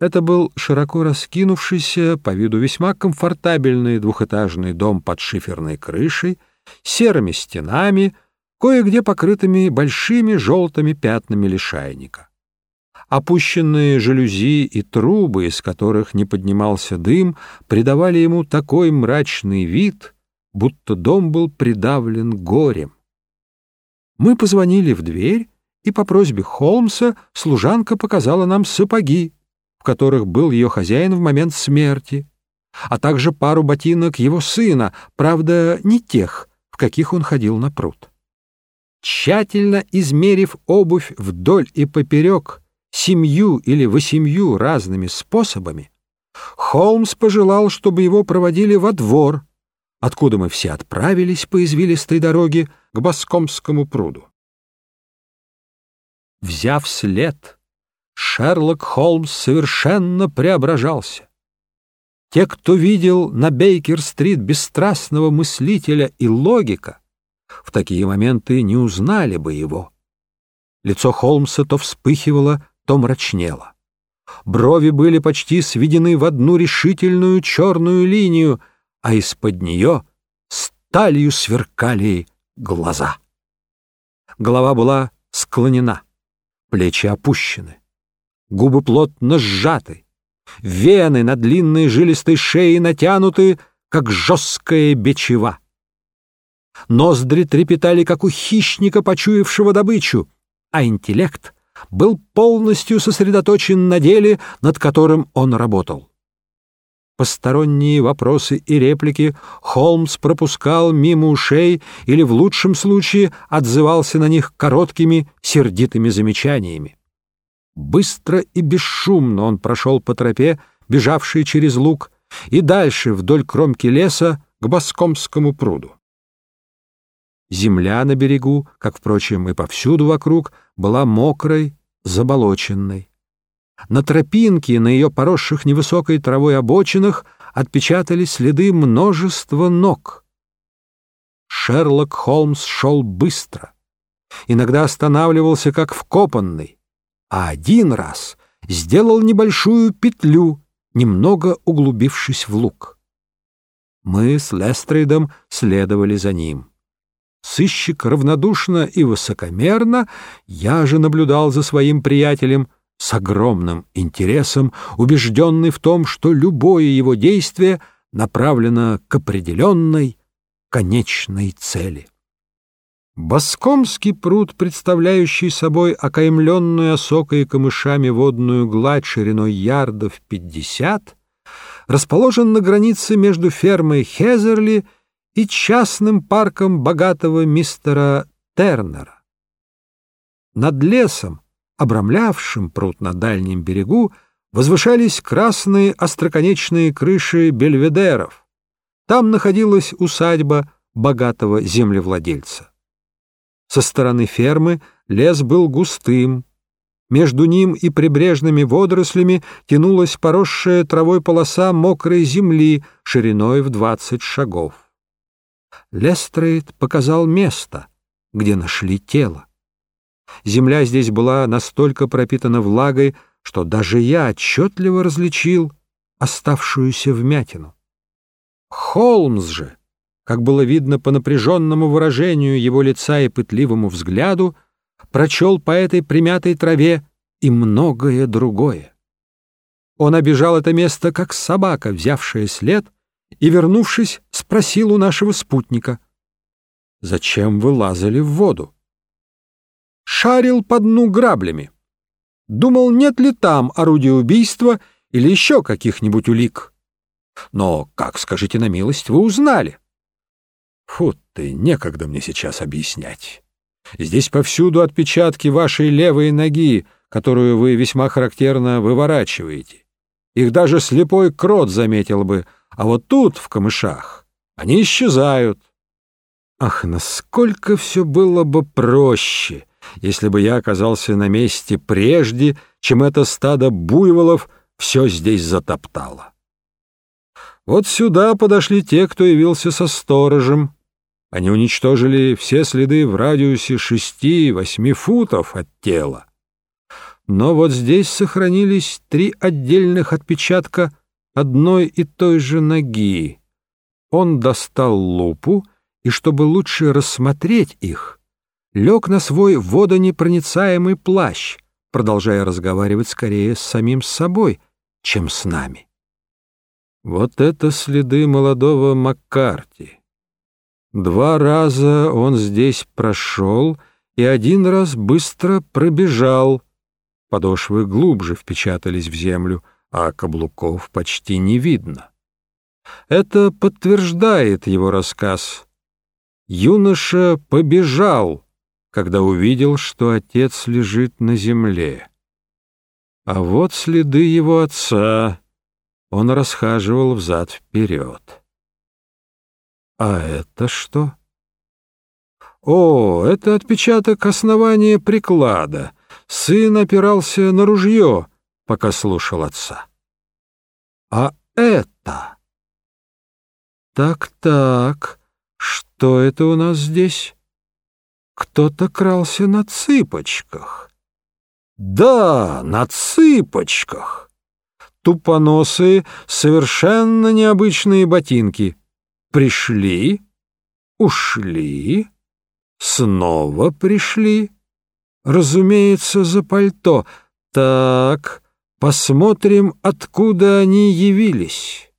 Это был широко раскинувшийся, по виду весьма комфортабельный двухэтажный дом под шиферной крышей, серыми стенами, кое-где покрытыми большими желтыми пятнами лишайника. Опущенные жалюзи и трубы, из которых не поднимался дым, придавали ему такой мрачный вид, будто дом был придавлен горем. Мы позвонили в дверь, и по просьбе Холмса служанка показала нам сапоги, в которых был ее хозяин в момент смерти, а также пару ботинок его сына, правда, не тех, в каких он ходил на пруд. Тщательно измерив обувь вдоль и поперек семью или восемью разными способами, Холмс пожелал, чтобы его проводили во двор, откуда мы все отправились по извилистой дороге к Баскомскому пруду. Взяв след, Шерлок Холмс совершенно преображался. Те, кто видел на Бейкер-стрит бесстрастного мыслителя и логика, в такие моменты не узнали бы его. Лицо Холмса то вспыхивало, то мрачнело. Брови были почти сведены в одну решительную черную линию, а из-под нее сталью сверкали глаза. Голова была склонена, плечи опущены губы плотно сжаты, вены на длинной жилистой шее натянуты, как жесткая бичева. Ноздри трепетали, как у хищника, почуявшего добычу, а интеллект был полностью сосредоточен на деле, над которым он работал. Посторонние вопросы и реплики Холмс пропускал мимо ушей или, в лучшем случае, отзывался на них короткими, сердитыми замечаниями. Быстро и бесшумно он прошел по тропе, бежавшей через луг, и дальше вдоль кромки леса к Баскомскому пруду. Земля на берегу, как, впрочем, и повсюду вокруг, была мокрой, заболоченной. На тропинке, на ее поросших невысокой травой обочинах отпечатались следы множества ног. Шерлок Холмс шел быстро, иногда останавливался как вкопанный, а один раз сделал небольшую петлю, немного углубившись в луг. Мы с Лестрейдом следовали за ним. Сыщик равнодушно и высокомерно, я же наблюдал за своим приятелем с огромным интересом, убежденный в том, что любое его действие направлено к определенной конечной цели. Баскомский пруд, представляющий собой окаймленную осокой и камышами водную гладь шириной ярдов пятьдесят, расположен на границе между фермой Хезерли и частным парком богатого мистера Тернера. Над лесом, обрамлявшим пруд на дальнем берегу, возвышались красные остроконечные крыши бельведеров. Там находилась усадьба богатого землевладельца. Со стороны фермы лес был густым. Между ним и прибрежными водорослями тянулась поросшая травой полоса мокрой земли шириной в двадцать шагов. Лестрейд показал место, где нашли тело. Земля здесь была настолько пропитана влагой, что даже я отчетливо различил оставшуюся вмятину. Холмс же как было видно по напряженному выражению его лица и пытливому взгляду, прочел по этой примятой траве и многое другое. Он обижал это место, как собака, взявшая след, и, вернувшись, спросил у нашего спутника, «Зачем вы лазали в воду?» «Шарил по дну граблями. Думал, нет ли там орудия убийства или еще каких-нибудь улик. Но, как, скажите на милость, вы узнали?» Фу ты, некогда мне сейчас объяснять. Здесь повсюду отпечатки вашей левой ноги, которую вы весьма характерно выворачиваете. Их даже слепой крот заметил бы, а вот тут, в камышах, они исчезают. Ах, насколько все было бы проще, если бы я оказался на месте прежде, чем это стадо буйволов все здесь затоптало. Вот сюда подошли те, кто явился со сторожем, они уничтожили все следы в радиусе шести-восьми футов от тела. но вот здесь сохранились три отдельных отпечатка одной и той же ноги. Он достал лупу, и чтобы лучше рассмотреть их, лег на свой водонепроницаемый плащ, продолжая разговаривать скорее с самим собой, чем с нами. Вот это следы молодого Маккарти. Два раза он здесь прошел и один раз быстро пробежал. Подошвы глубже впечатались в землю, а каблуков почти не видно. Это подтверждает его рассказ. Юноша побежал, когда увидел, что отец лежит на земле. А вот следы его отца. Он расхаживал взад-вперед. А это что? О, это отпечаток основания приклада. Сын опирался на ружье, пока слушал отца. А это... Так-так, что это у нас здесь? Кто-то крался на цыпочках. Да, на цыпочках. Тупоносые, совершенно необычные ботинки. Пришли, ушли, снова пришли. Разумеется, за пальто. Так, посмотрим, откуда они явились.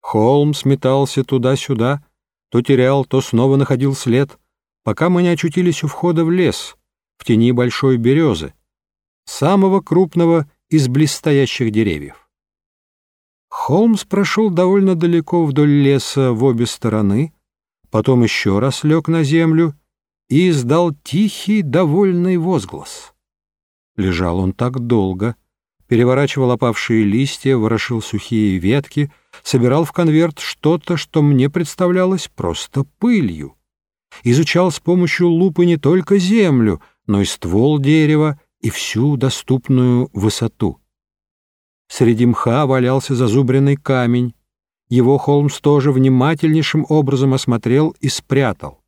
Холмс метался туда-сюда, то терял, то снова находил след, пока мы не очутились у входа в лес, в тени большой березы, самого крупного из близстоящих деревьев. Холмс прошел довольно далеко вдоль леса в обе стороны, потом еще раз лег на землю и издал тихий, довольный возглас. Лежал он так долго, переворачивал опавшие листья, ворошил сухие ветки, собирал в конверт что-то, что мне представлялось просто пылью. Изучал с помощью лупы не только землю, но и ствол дерева и всю доступную высоту. Среди мха валялся зазубренный камень. Его Холмс тоже внимательнейшим образом осмотрел и спрятал.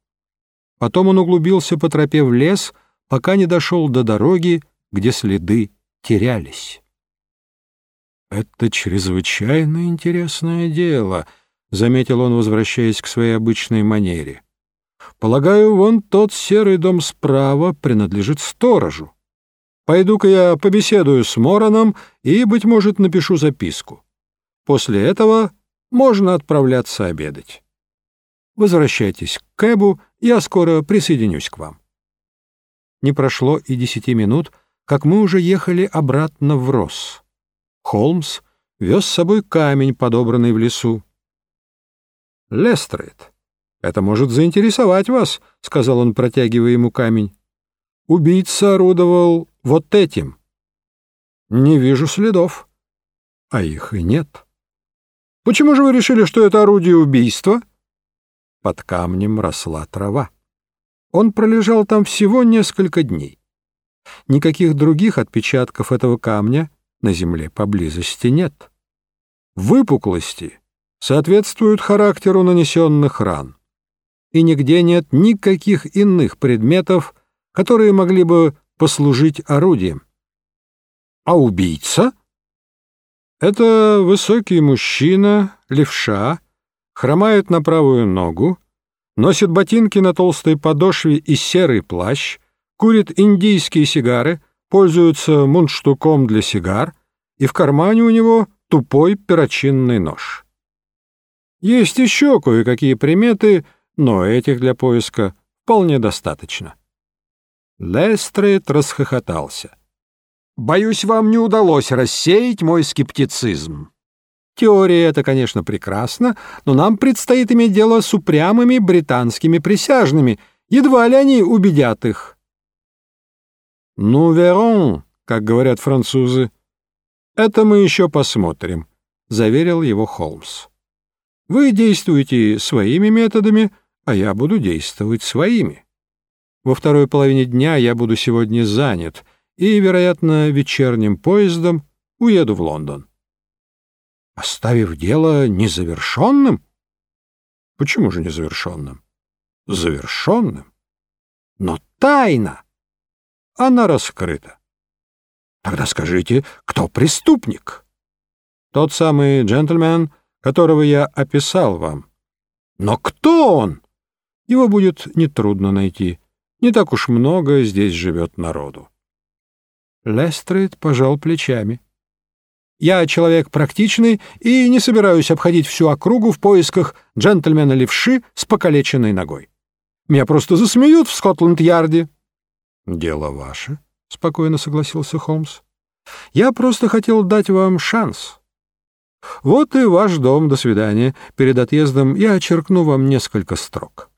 Потом он углубился по тропе в лес, пока не дошел до дороги, где следы терялись. «Это чрезвычайно интересное дело», — заметил он, возвращаясь к своей обычной манере. «Полагаю, вон тот серый дом справа принадлежит сторожу. Пойду-ка я побеседую с Мороном и, быть может, напишу записку. После этого можно отправляться обедать. Возвращайтесь к Кэбу, я скоро присоединюсь к вам. Не прошло и десяти минут, как мы уже ехали обратно в Росс. Холмс вез с собой камень, подобранный в лесу. «Лестрейд, это может заинтересовать вас», — сказал он, протягивая ему камень. «Убийца орудовал вот этим». «Не вижу следов». «А их и нет». «Почему же вы решили, что это орудие убийства?» Под камнем росла трава. Он пролежал там всего несколько дней. Никаких других отпечатков этого камня на земле поблизости нет. Выпуклости соответствуют характеру нанесенных ран. И нигде нет никаких иных предметов, которые могли бы послужить орудием. А убийца? Это высокий мужчина, левша, хромает на правую ногу, носит ботинки на толстой подошве и серый плащ, курит индийские сигары, пользуется мундштуком для сигар, и в кармане у него тупой перочинный нож. Есть еще кое-какие приметы, но этих для поиска вполне достаточно. Лестрейд расхохотался. «Боюсь, вам не удалось рассеять мой скептицизм. Теория это, конечно, прекрасно, но нам предстоит иметь дело с упрямыми британскими присяжными. Едва ли они убедят их. «Ну, верон», как говорят французы. «Это мы еще посмотрим», — заверил его Холмс. «Вы действуете своими методами, а я буду действовать своими. Во второй половине дня я буду сегодня занят и, вероятно, вечерним поездом уеду в Лондон оставив дело незавершенным? Почему же незавершенным? Завершенным. Но тайна, она раскрыта. Тогда скажите, кто преступник? Тот самый джентльмен, которого я описал вам. Но кто он? Его будет нетрудно найти. Не так уж много здесь живет народу. Лестрейд пожал плечами. Я человек практичный и не собираюсь обходить всю округу в поисках джентльмена-левши с покалеченной ногой. Меня просто засмеют в Скотланд-Ярде. — Дело ваше, — спокойно согласился Холмс. — Я просто хотел дать вам шанс. Вот и ваш дом, до свидания. Перед отъездом я очеркну вам несколько строк.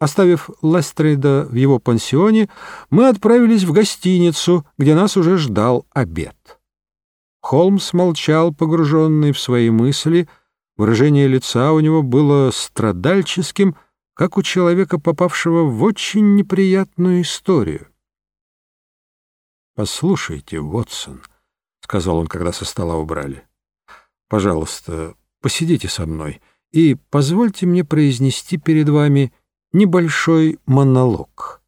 Оставив Лестрейда в его пансионе, мы отправились в гостиницу, где нас уже ждал обед. Холмс молчал, погруженный в свои мысли. Выражение лица у него было страдальческим, как у человека, попавшего в очень неприятную историю. «Послушайте, Вотсон», — сказал он, когда со стола убрали, — «пожалуйста, посидите со мной и позвольте мне произнести перед вами небольшой монолог.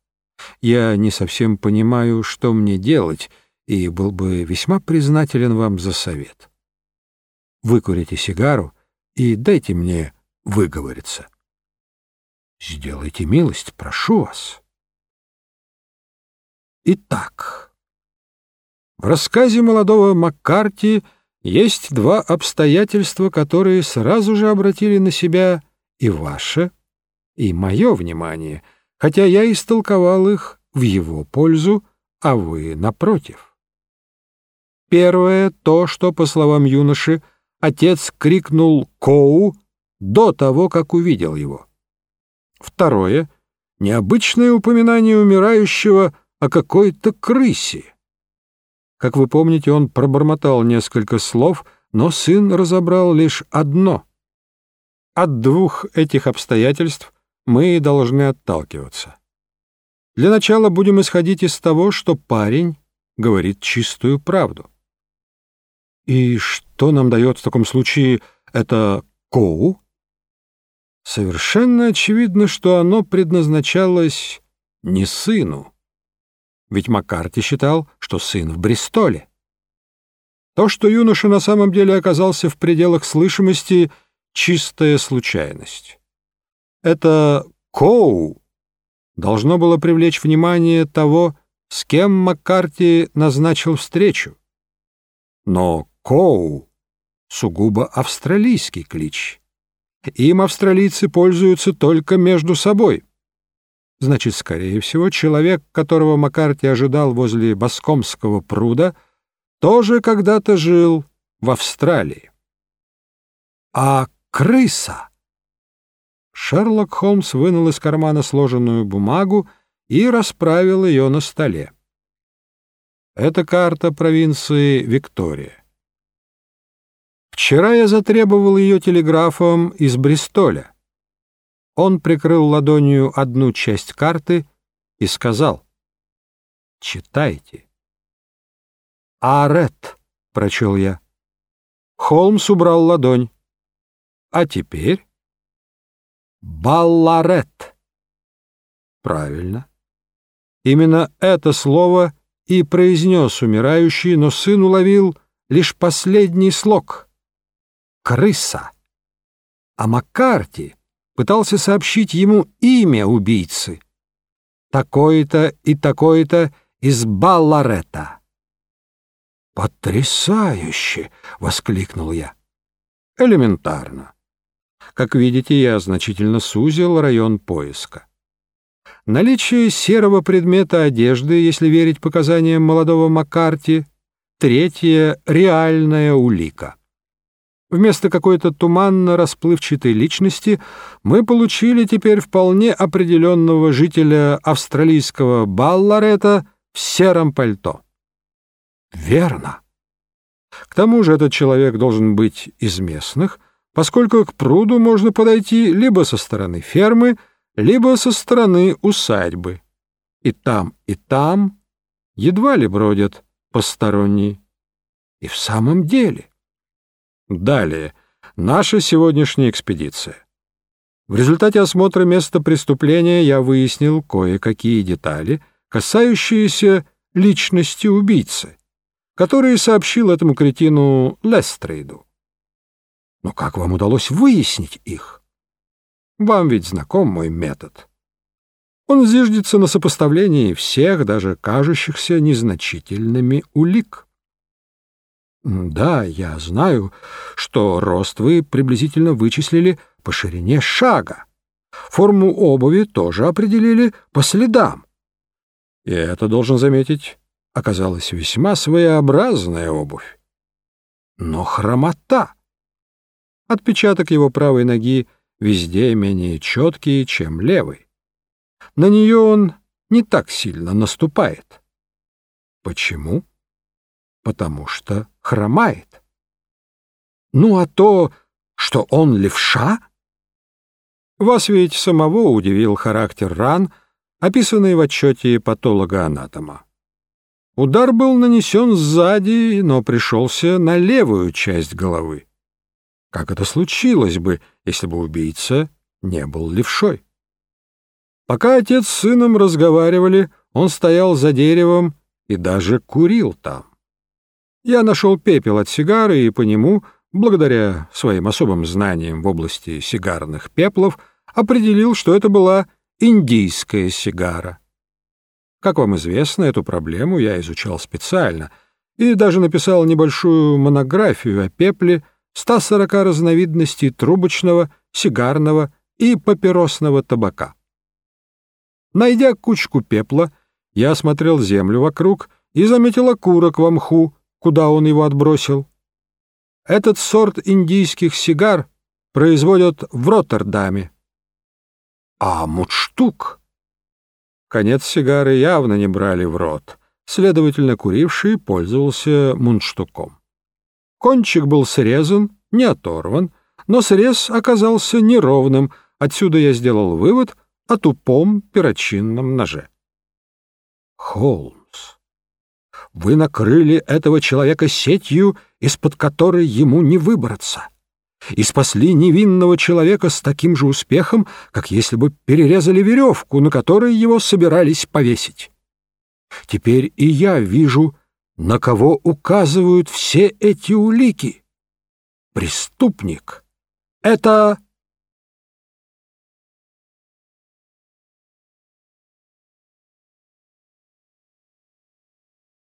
Я не совсем понимаю, что мне делать, и был бы весьма признателен вам за совет. Выкурите сигару и дайте мне выговориться. Сделайте милость, прошу вас. Итак, в рассказе молодого Маккарти есть два обстоятельства, которые сразу же обратили на себя и ваше, и мое внимание, хотя я истолковал их в его пользу, а вы напротив. Первое — то, что, по словам юноши, отец крикнул «Коу» до того, как увидел его. Второе — необычное упоминание умирающего о какой-то крысе. Как вы помните, он пробормотал несколько слов, но сын разобрал лишь одно. От двух этих обстоятельств мы должны отталкиваться. Для начала будем исходить из того, что парень говорит чистую правду. И что нам дает в таком случае это «коу»? Совершенно очевидно, что оно предназначалось не сыну. Ведь Маккарти считал, что сын в Бристоле. То, что юноша на самом деле оказался в пределах слышимости — чистая случайность. Это Коу должно было привлечь внимание того, с кем Маккарти назначил встречу. Но Коу — сугубо австралийский клич. Им австралийцы пользуются только между собой. Значит, скорее всего, человек, которого Маккарти ожидал возле Баскомского пруда, тоже когда-то жил в Австралии. А крыса? Шерлок Холмс вынул из кармана сложенную бумагу и расправил ее на столе. Это карта провинции Виктория. Вчера я затребовал ее телеграфом из Бристоля. Он прикрыл ладонью одну часть карты и сказал «Читайте». «Арет», — прочел я. Холмс убрал ладонь. «А теперь?» Балларет. Правильно. Именно это слово и произнес умирающий, но сын уловил лишь последний слог — крыса. А Маккарти пытался сообщить ему имя убийцы. Такой-то и такой-то из Балларета. «Потрясающе!» — воскликнул я. «Элементарно. Как видите, я значительно сузил район поиска. Наличие серого предмета одежды, если верить показаниям молодого Маккарти, третья — реальная улика. Вместо какой-то туманно-расплывчатой личности мы получили теперь вполне определенного жителя австралийского Балларета в сером пальто. Верно. К тому же этот человек должен быть из местных — поскольку к пруду можно подойти либо со стороны фермы, либо со стороны усадьбы. И там, и там едва ли бродят посторонние. И в самом деле. Далее. Наша сегодняшняя экспедиция. В результате осмотра места преступления я выяснил кое-какие детали, касающиеся личности убийцы, который сообщил этому кретину Лестрейду. Но как вам удалось выяснить их? Вам ведь знаком мой метод. Он зиждется на сопоставлении всех, даже кажущихся незначительными улик. Да, я знаю, что рост вы приблизительно вычислили по ширине шага. Форму обуви тоже определили по следам. И это, должен заметить, оказалась весьма своеобразная обувь. Но хромота! Отпечаток его правой ноги везде менее четкий, чем левый. На нее он не так сильно наступает. Почему? Потому что хромает. Ну а то, что он левша? Вас ведь самого удивил характер ран, описанный в отчете патолога-анатома. Удар был нанесен сзади, но пришелся на левую часть головы. Как это случилось бы, если бы убийца не был левшой? Пока отец с сыном разговаривали, он стоял за деревом и даже курил там. Я нашел пепел от сигары и по нему, благодаря своим особым знаниям в области сигарных пеплов, определил, что это была индийская сигара. Как вам известно, эту проблему я изучал специально и даже написал небольшую монографию о пепле 140 разновидностей трубочного, сигарного и папиросного табака. Найдя кучку пепла, я осмотрел землю вокруг и заметил окурок в мху, куда он его отбросил. Этот сорт индийских сигар производят в Роттердаме. А мундштук Конец сигары явно не брали в рот, следовательно, куривший пользовался мундштуком. Кончик был срезан, не оторван, но срез оказался неровным, отсюда я сделал вывод о тупом перочинном ноже. Холмс, вы накрыли этого человека сетью, из-под которой ему не выбраться и спасли невинного человека с таким же успехом, как если бы перерезали веревку, на которой его собирались повесить. Теперь и я вижу, на кого указывают все эти улики. Преступник — это